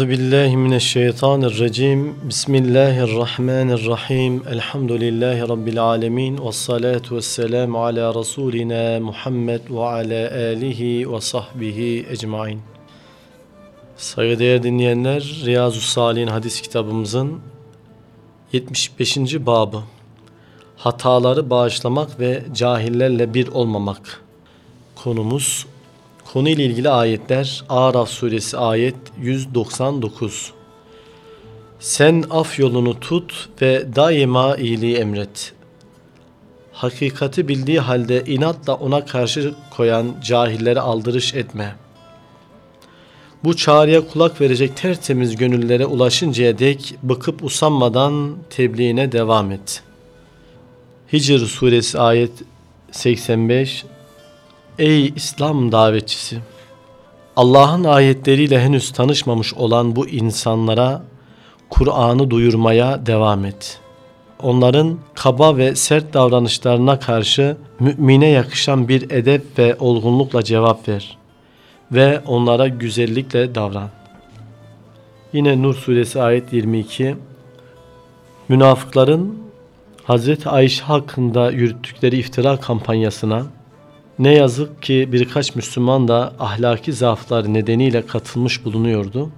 Euzu billahi mineşşeytanirracim. Bismillahirrahmanirrahim. Elhamdülillahi rabbil alamin ve salatu vesselam ala rasulina Muhammed ve ala alihi ve sahbihi ecmaîn. Saygıdeğer dinleyenler, Riyazu Salih'in hadis kitabımızın 75. babı. Hataları bağışlamak ve cahillerle bir olmamak. Konumuz Konuyla ilgili ayetler Araf suresi ayet 199. Sen af yolunu tut ve daima iyiliği emret. Hakikati bildiği halde inatla ona karşı koyan cahillere aldırış etme. Bu çağrıya kulak verecek tertemiz gönüllere ulaşıncaya dek bıkıp usanmadan tebliğine devam et. Hicr suresi ayet 85 Ey İslam davetçisi! Allah'ın ayetleriyle henüz tanışmamış olan bu insanlara Kur'an'ı duyurmaya devam et. Onların kaba ve sert davranışlarına karşı mümine yakışan bir edep ve olgunlukla cevap ver ve onlara güzellikle davran. Yine Nur suresi ayet 22 Münafıkların Hazreti Ayşe hakkında yürüttükleri iftira kampanyasına ne yazık ki birkaç Müslüman da ahlaki zaaflar nedeniyle katılmış bulunuyordu.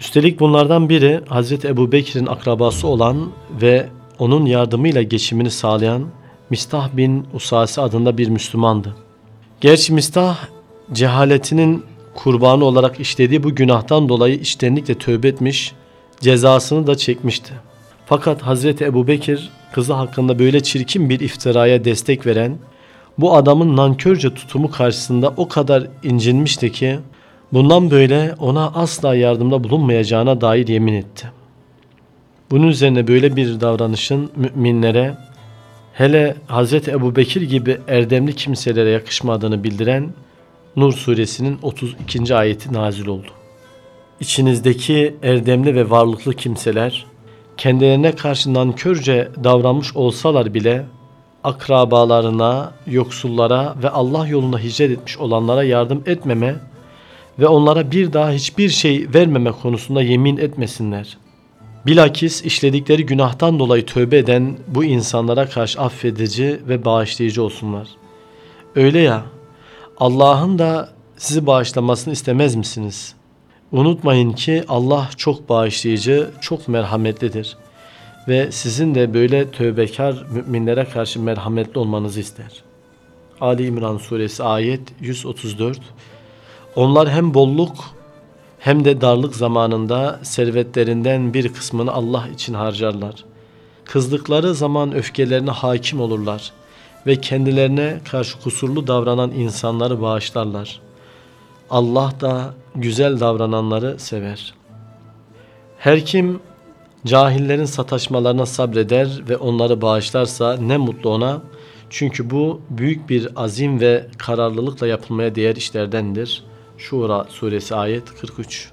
Üstelik bunlardan biri Hazreti Ebu Bekir'in akrabası olan ve onun yardımıyla geçimini sağlayan Mistah bin Usasi adında bir Müslümandı. Gerçi Mistah cehaletinin kurbanı olarak işlediği bu günahtan dolayı içtenlikle tövbe etmiş, cezasını da çekmişti. Fakat Hazreti Ebu Bekir kızı hakkında böyle çirkin bir iftiraya destek veren bu adamın nankörce tutumu karşısında o kadar incinmişti ki bundan böyle ona asla yardımda bulunmayacağına dair yemin etti. Bunun üzerine böyle bir davranışın müminlere hele Hz. Ebu Bekir gibi erdemli kimselere yakışmadığını bildiren Nur suresinin 32. ayeti nazil oldu. İçinizdeki erdemli ve varlıklı kimseler kendilerine karşı nankörce davranmış olsalar bile akrabalarına, yoksullara ve Allah yoluna hicret etmiş olanlara yardım etmeme ve onlara bir daha hiçbir şey vermeme konusunda yemin etmesinler. Bilakis işledikleri günahtan dolayı tövbe eden bu insanlara karşı affedici ve bağışlayıcı olsunlar. Öyle ya, Allah'ın da sizi bağışlamasını istemez misiniz? Unutmayın ki Allah çok bağışlayıcı, çok merhametlidir.'' Ve sizin de böyle tövbekar müminlere karşı merhametli olmanızı ister. Ali İmran suresi ayet 134 Onlar hem bolluk hem de darlık zamanında servetlerinden bir kısmını Allah için harcarlar. Kızdıkları zaman öfkelerine hakim olurlar ve kendilerine karşı kusurlu davranan insanları bağışlarlar. Allah da güzel davrananları sever. Her kim Cahillerin sataşmalarına sabreder ve onları bağışlarsa ne mutlu ona. Çünkü bu büyük bir azim ve kararlılıkla yapılmaya değer işlerdendir. Şura suresi ayet 43.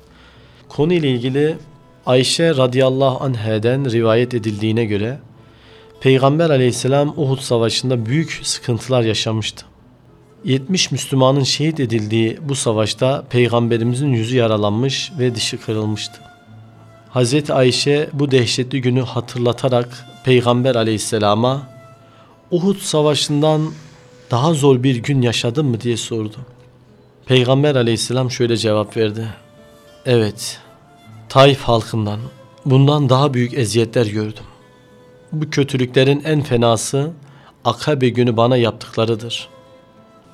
Konu ile ilgili Ayşe radıyallahu anheden rivayet edildiğine göre Peygamber aleyhisselam Uhud savaşında büyük sıkıntılar yaşamıştı. 70 Müslümanın şehit edildiği bu savaşta Peygamberimizin yüzü yaralanmış ve dişi kırılmıştı. Hazreti Ayşe bu dehşetli günü hatırlatarak Peygamber aleyhisselama Uhud savaşından daha zor bir gün yaşadın mı diye sordu. Peygamber aleyhisselam şöyle cevap verdi. Evet, Taif halkından bundan daha büyük eziyetler gördüm. Bu kötülüklerin en fenası Akabe günü bana yaptıklarıdır.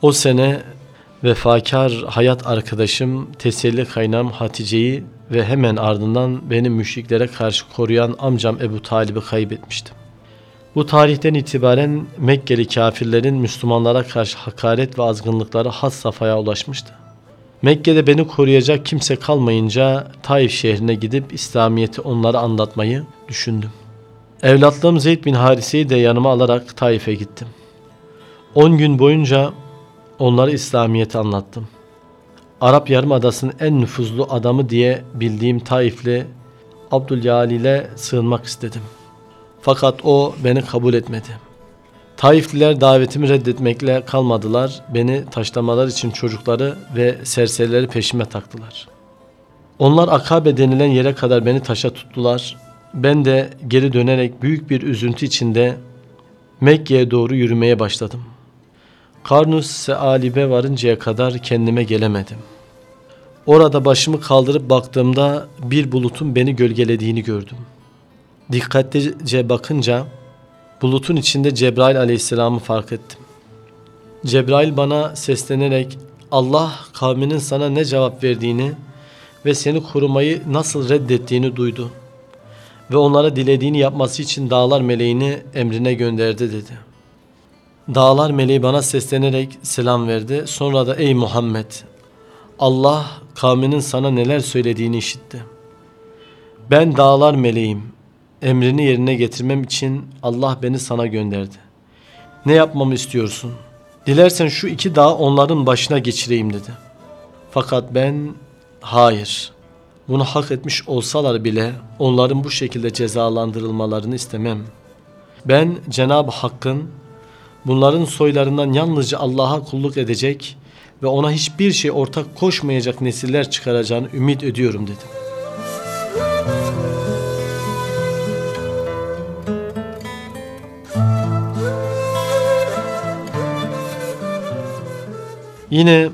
O sene vefakar hayat arkadaşım, teselli kaynağım Hatice'yi ve hemen ardından beni müşriklere karşı koruyan amcam Ebu Talib'i kaybetmiştim. Bu tarihten itibaren Mekkeli kafirlerin Müslümanlara karşı hakaret ve azgınlıkları has safhaya ulaşmıştı. Mekke'de beni koruyacak kimse kalmayınca Taif şehrine gidip İslamiyet'i onlara anlatmayı düşündüm. Evlatlığım Zeyd bin Harise'yi de yanıma alarak Taif'e gittim. 10 gün boyunca onlara İslamiyet'i anlattım.'' Arap Yarımadası'nın en nüfuzlu adamı diye bildiğim Taifli Abdülyali sığınmak istedim. Fakat o beni kabul etmedi. Taifliler davetimi reddetmekle kalmadılar. Beni taşlamalar için çocukları ve serserileri peşime taktılar. Onlar Akabe denilen yere kadar beni taşa tuttular. Ben de geri dönerek büyük bir üzüntü içinde Mekke'ye doğru yürümeye başladım. Karnus Sealib'e varıncaya kadar kendime gelemedim. Orada başımı kaldırıp baktığımda bir bulutun beni gölgelediğini gördüm. Dikkatlice bakınca bulutun içinde Cebrail aleyhisselamı fark ettim. Cebrail bana seslenerek Allah kavminin sana ne cevap verdiğini ve seni korumayı nasıl reddettiğini duydu. Ve onlara dilediğini yapması için dağlar meleğini emrine gönderdi dedi. Dağlar meleği bana seslenerek selam verdi. Sonra da ey Muhammed Allah kavminin sana neler söylediğini işitti. Ben dağlar meleğim. Emrini yerine getirmem için Allah beni sana gönderdi. Ne yapmamı istiyorsun? Dilersen şu iki dağı onların başına geçireyim dedi. Fakat ben hayır. Bunu hak etmiş olsalar bile onların bu şekilde cezalandırılmalarını istemem. Ben Cenab-ı Hakk'ın bunların soylarından yalnızca Allah'a kulluk edecek ve ona hiçbir şey ortak koşmayacak nesiller çıkaracağını ümit ediyorum dedim. Yine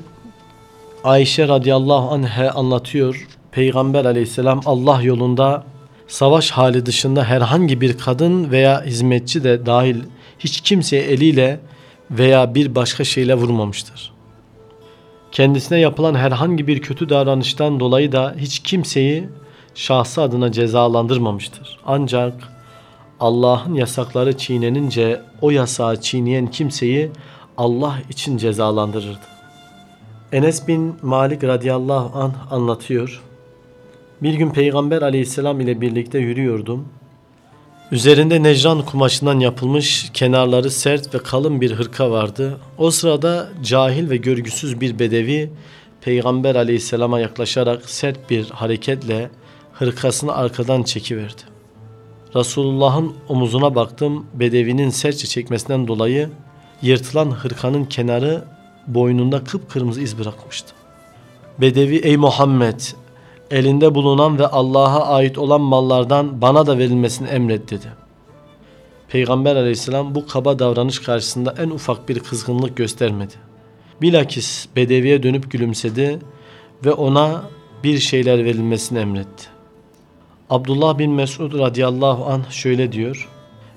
Ayşe radıyallahu anh'e anlatıyor. Peygamber aleyhisselam Allah yolunda savaş hali dışında herhangi bir kadın veya hizmetçi de dahil hiç kimseye eliyle veya bir başka şeyle vurmamıştır. Kendisine yapılan herhangi bir kötü davranıştan dolayı da hiç kimseyi şahsı adına cezalandırmamıştır. Ancak Allah'ın yasakları çiğnenince o yasağı çiğneyen kimseyi Allah için cezalandırırdı. Enes bin Malik radıyallahu anh anlatıyor. Bir gün Peygamber aleyhisselam ile birlikte yürüyordum. Üzerinde necran kumaşından yapılmış kenarları sert ve kalın bir hırka vardı. O sırada cahil ve görgüsüz bir bedevi Peygamber aleyhisselama yaklaşarak sert bir hareketle hırkasını arkadan çekiverdi. Resulullah'ın omuzuna baktım. Bedevinin sertçe çekmesinden dolayı yırtılan hırkanın kenarı boynunda kıpkırmızı iz bırakmıştı. Bedevi ey Muhammed elinde bulunan ve Allah'a ait olan mallardan bana da verilmesini emret dedi. Peygamber aleyhisselam bu kaba davranış karşısında en ufak bir kızgınlık göstermedi. Bilakis bedeviye dönüp gülümsedi ve ona bir şeyler verilmesini emretti. Abdullah bin Mesud radıyallahu anh şöyle diyor.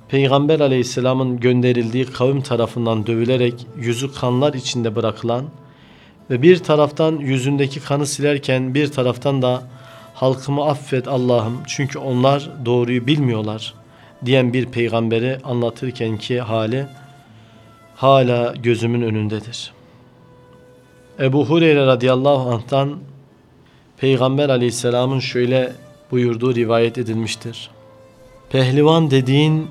Peygamber aleyhisselamın gönderildiği kavim tarafından dövülerek yüzü kanlar içinde bırakılan ve bir taraftan yüzündeki kanı silerken bir taraftan da halkımı affet Allah'ım çünkü onlar doğruyu bilmiyorlar diyen bir peygamberi anlatırken ki hali hala gözümün önündedir. Ebu Hureyre radıyallahu anh'tan Peygamber aleyhisselamın şöyle buyurduğu rivayet edilmiştir. Pehlivan dediğin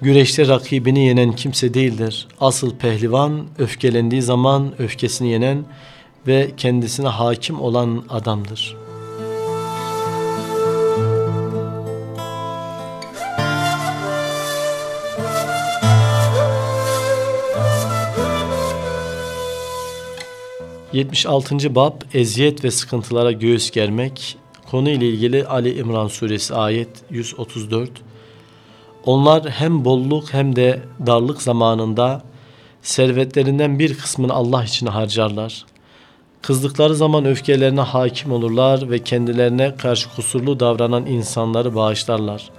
güreşte rakibini yenen kimse değildir. Asıl pehlivan öfkelendiği zaman öfkesini yenen ve kendisine hakim olan adamdır. ...76. Bab Eziyet ve sıkıntılara göğüs germek... ...konu ile ilgili Ali İmran Suresi ayet 134... Onlar hem bolluk hem de darlık zamanında servetlerinden bir kısmını Allah için harcarlar. Kızdıkları zaman öfkelerine hakim olurlar ve kendilerine karşı kusurlu davranan insanları bağışlarlar.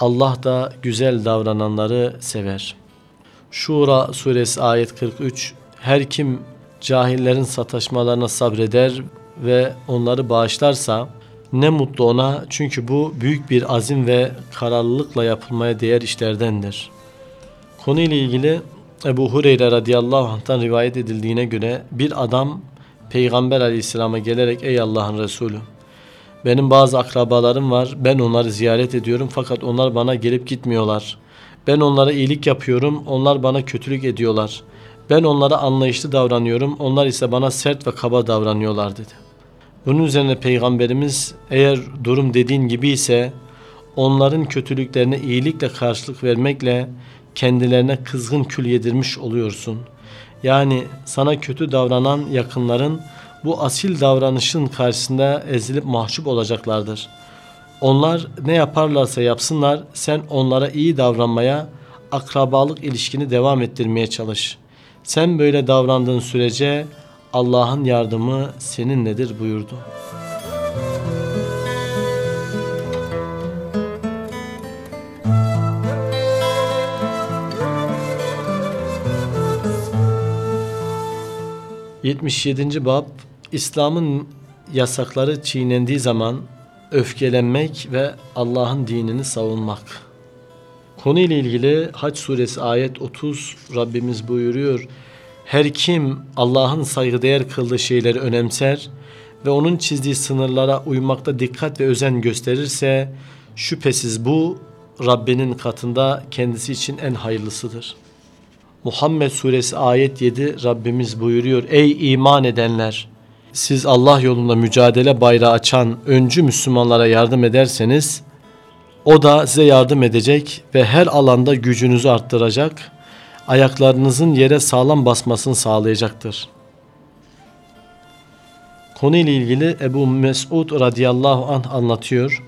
Allah da güzel davrananları sever. Şura suresi ayet 43 Her kim cahillerin sataşmalarına sabreder ve onları bağışlarsa ne mutlu ona çünkü bu büyük bir azim ve kararlılıkla yapılmaya değer işlerdendir. Konuyla ilgili Ebu Hureyre radıyallahu anh'tan rivayet edildiğine göre bir adam Peygamber aleyhisselama gelerek ey Allah'ın Resulü benim bazı akrabalarım var ben onları ziyaret ediyorum fakat onlar bana gelip gitmiyorlar. Ben onlara iyilik yapıyorum onlar bana kötülük ediyorlar. Ben onlara anlayışlı davranıyorum onlar ise bana sert ve kaba davranıyorlar dedi. Bunun üzerine Peygamberimiz eğer durum dediğin gibi ise onların kötülüklerine iyilikle karşılık vermekle kendilerine kızgın kül yedirmiş oluyorsun. Yani sana kötü davranan yakınların bu asil davranışın karşısında ezilip mahcup olacaklardır. Onlar ne yaparlarsa yapsınlar sen onlara iyi davranmaya, akrabalık ilişkini devam ettirmeye çalış. Sen böyle davrandığın sürece Allah'ın yardımı seninledir buyurdu. ...77. bab... İslam'ın yasakları çiğnendiği zaman... ...öfkelenmek ve Allah'ın dinini savunmak. Konu ile ilgili Haç suresi ayet 30 Rabbimiz buyuruyor. Her kim Allah'ın saygıdeğer kıldığı şeyleri önemser ve onun çizdiği sınırlara uymakta dikkat ve özen gösterirse şüphesiz bu Rabbinin katında kendisi için en hayırlısıdır. Muhammed suresi ayet 7 Rabbimiz buyuruyor. Ey iman edenler! Siz Allah yolunda mücadele bayrağı açan öncü Müslümanlara yardım ederseniz o da size yardım edecek ve her alanda gücünüzü arttıracak, ayaklarınızın yere sağlam basmasını sağlayacaktır. Konuyla ilgili Ebu Mesud radıyallahu anh anlatıyor.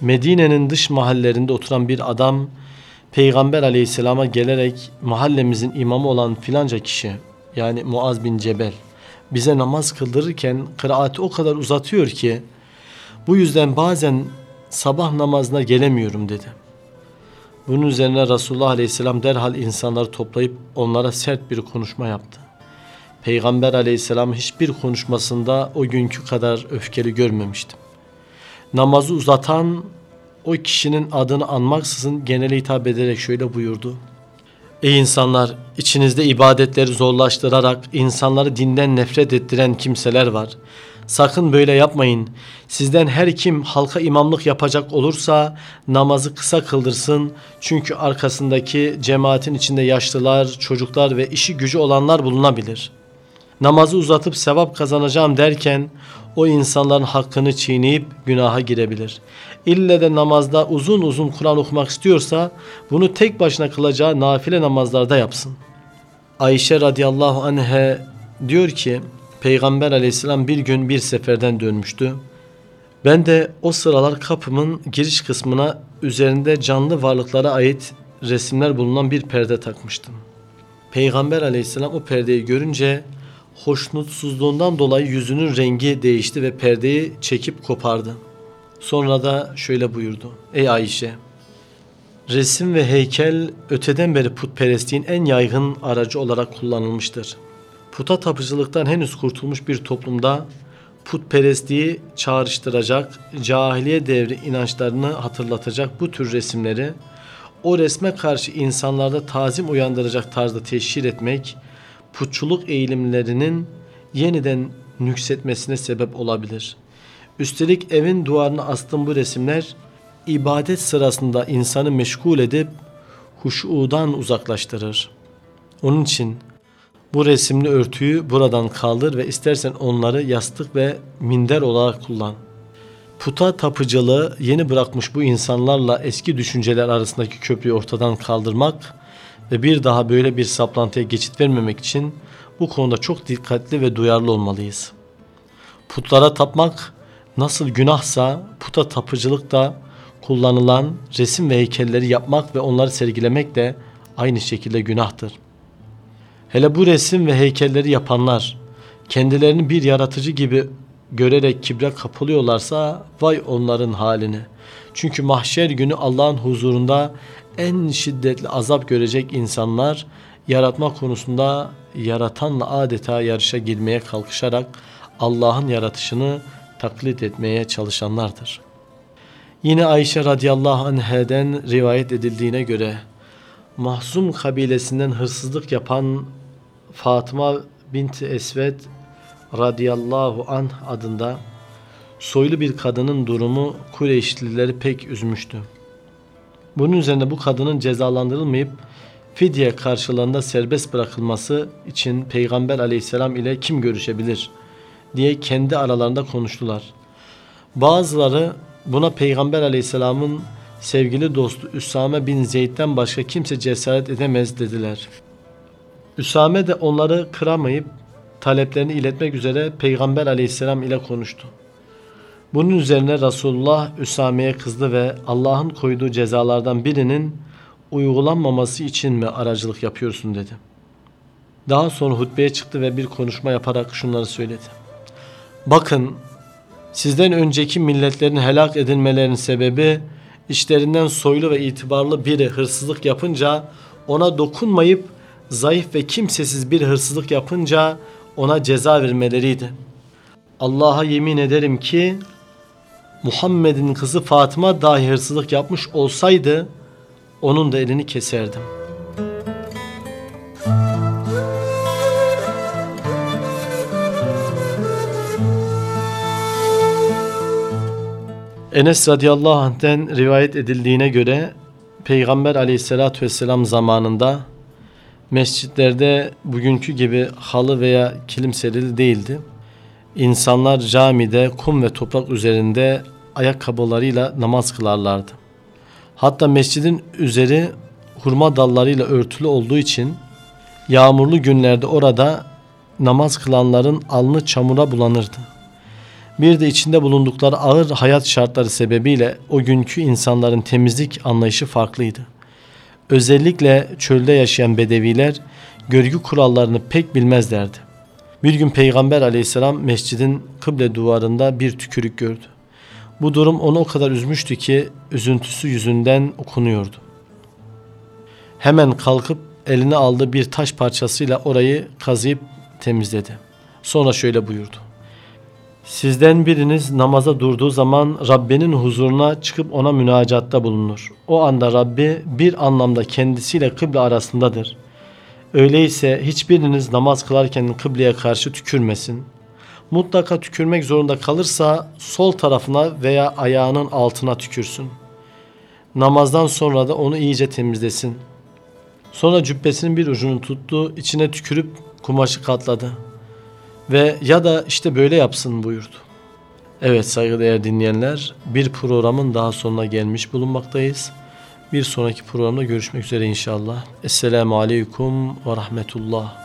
Medine'nin dış mahallelerinde oturan bir adam Peygamber aleyhisselama gelerek mahallemizin imamı olan filanca kişi yani Muaz bin Cebel bize namaz kıldırırken kıraati o kadar uzatıyor ki bu yüzden bazen sabah namazına gelemiyorum dedi. Bunun üzerine Resulullah Aleyhisselam derhal insanları toplayıp onlara sert bir konuşma yaptı. Peygamber Aleyhisselam hiçbir konuşmasında o günkü kadar öfkeli görmemiştim. Namazı uzatan o kişinin adını anmaksızın genele hitap ederek şöyle buyurdu. Ey insanlar! içinizde ibadetleri zorlaştırarak insanları dinden nefret ettiren kimseler var. Sakın böyle yapmayın. Sizden her kim halka imamlık yapacak olursa namazı kısa kıldırsın. Çünkü arkasındaki cemaatin içinde yaşlılar, çocuklar ve işi gücü olanlar bulunabilir. Namazı uzatıp sevap kazanacağım derken o insanların hakkını çiğneyip günaha girebilir. İlle de namazda uzun uzun Kur'an okumak istiyorsa bunu tek başına kılacağı nafile namazlarda yapsın. Ayşe radıyallahu anhe diyor ki Peygamber aleyhisselam bir gün bir seferden dönmüştü. Ben de o sıralar kapımın giriş kısmına üzerinde canlı varlıklara ait resimler bulunan bir perde takmıştım. Peygamber aleyhisselam o perdeyi görünce hoşnutsuzluğundan dolayı yüzünün rengi değişti ve perdeyi çekip kopardı. Sonra da şöyle buyurdu. Ey Ayşe! Resim ve heykel öteden beri putperestliğin en yaygın aracı olarak kullanılmıştır. Puta tapıcılıktan henüz kurtulmuş bir toplumda putperestliği çağrıştıracak, cahiliye devri inançlarını hatırlatacak bu tür resimleri o resme karşı insanlarda tazim uyandıracak tarzda teşhir etmek, putçuluk eğilimlerinin yeniden nüksetmesine sebep olabilir. Üstelik evin duvarına astığım bu resimler ibadet sırasında insanı meşgul edip huşudan uzaklaştırır. Onun için bu resimli örtüyü buradan kaldır ve istersen onları yastık ve minder olarak kullan. Puta tapıcılığı yeni bırakmış bu insanlarla eski düşünceler arasındaki köprüyü ortadan kaldırmak ve bir daha böyle bir saplantıya geçit vermemek için bu konuda çok dikkatli ve duyarlı olmalıyız. Putlara tapmak nasıl günahsa puta tapıcılık da kullanılan resim ve heykelleri yapmak ve onları sergilemek de aynı şekilde günahtır. Hele bu resim ve heykelleri yapanlar kendilerini bir yaratıcı gibi görerek kibre kapılıyorlarsa vay onların haline. Çünkü mahşer günü Allah'ın huzurunda en şiddetli azap görecek insanlar yaratma konusunda yaratanla adeta yarışa girmeye kalkışarak Allah'ın yaratışını taklit etmeye çalışanlardır. Yine Ayşe radıyallahu anheden rivayet edildiğine göre Mahzum kabilesinden hırsızlık yapan Fatıma binti Esved radıyallahu an adında soylu bir kadının durumu Kureyşlileri pek üzmüştü. Bunun üzerine bu kadının cezalandırılmayıp fidye karşılığında serbest bırakılması için Peygamber aleyhisselam ile kim görüşebilir diye kendi aralarında konuştular. Bazıları buna Peygamber aleyhisselamın sevgili dostu Üsame bin Zeyd'den başka kimse cesaret edemez dediler.'' Üsame de onları kıramayıp taleplerini iletmek üzere Peygamber aleyhisselam ile konuştu. Bunun üzerine Resulullah Üsame'ye kızdı ve Allah'ın koyduğu cezalardan birinin uygulanmaması için mi aracılık yapıyorsun dedi. Daha sonra hutbeye çıktı ve bir konuşma yaparak şunları söyledi. Bakın sizden önceki milletlerin helak edilmelerinin sebebi işlerinden soylu ve itibarlı biri hırsızlık yapınca ona dokunmayıp zayıf ve kimsesiz bir hırsızlık yapınca ona ceza vermeleriydi. Allah'a yemin ederim ki Muhammed'in kızı Fatıma dahi hırsızlık yapmış olsaydı onun da elini keserdim. Enes radıyallahu anh'ten rivayet edildiğine göre Peygamber aleyhissalatü vesselam zamanında mescitlerde bugünkü gibi halı veya kilim serili değildi. İnsanlar camide kum ve toprak üzerinde ayakkabılarıyla namaz kılarlardı. Hatta mescidin üzeri hurma dallarıyla örtülü olduğu için yağmurlu günlerde orada namaz kılanların alnı çamura bulanırdı. Bir de içinde bulundukları ağır hayat şartları sebebiyle o günkü insanların temizlik anlayışı farklıydı. Özellikle çölde yaşayan bedeviler görgü kurallarını pek bilmezlerdi. Bir gün Peygamber aleyhisselam mescidin kıble duvarında bir tükürük gördü. Bu durum onu o kadar üzmüştü ki üzüntüsü yüzünden okunuyordu. Hemen kalkıp eline aldığı bir taş parçasıyla orayı kazıyıp temizledi. Sonra şöyle buyurdu. Sizden biriniz namaza durduğu zaman Rabbinin huzuruna çıkıp ona münacatta bulunur. O anda Rabbi bir anlamda kendisiyle kıble arasındadır. Öyleyse hiçbiriniz namaz kılarken kıbleye karşı tükürmesin. Mutlaka tükürmek zorunda kalırsa sol tarafına veya ayağının altına tükürsün. Namazdan sonra da onu iyice temizlesin. Sonra cübbesinin bir ucunu tuttu, içine tükürüp kumaşı katladı. Ve ya da işte böyle yapsın buyurdu. Evet saygıdeğer dinleyenler bir programın daha sonuna gelmiş bulunmaktayız. Bir sonraki programda görüşmek üzere inşallah. Esselamu Aleyküm ve Rahmetullah.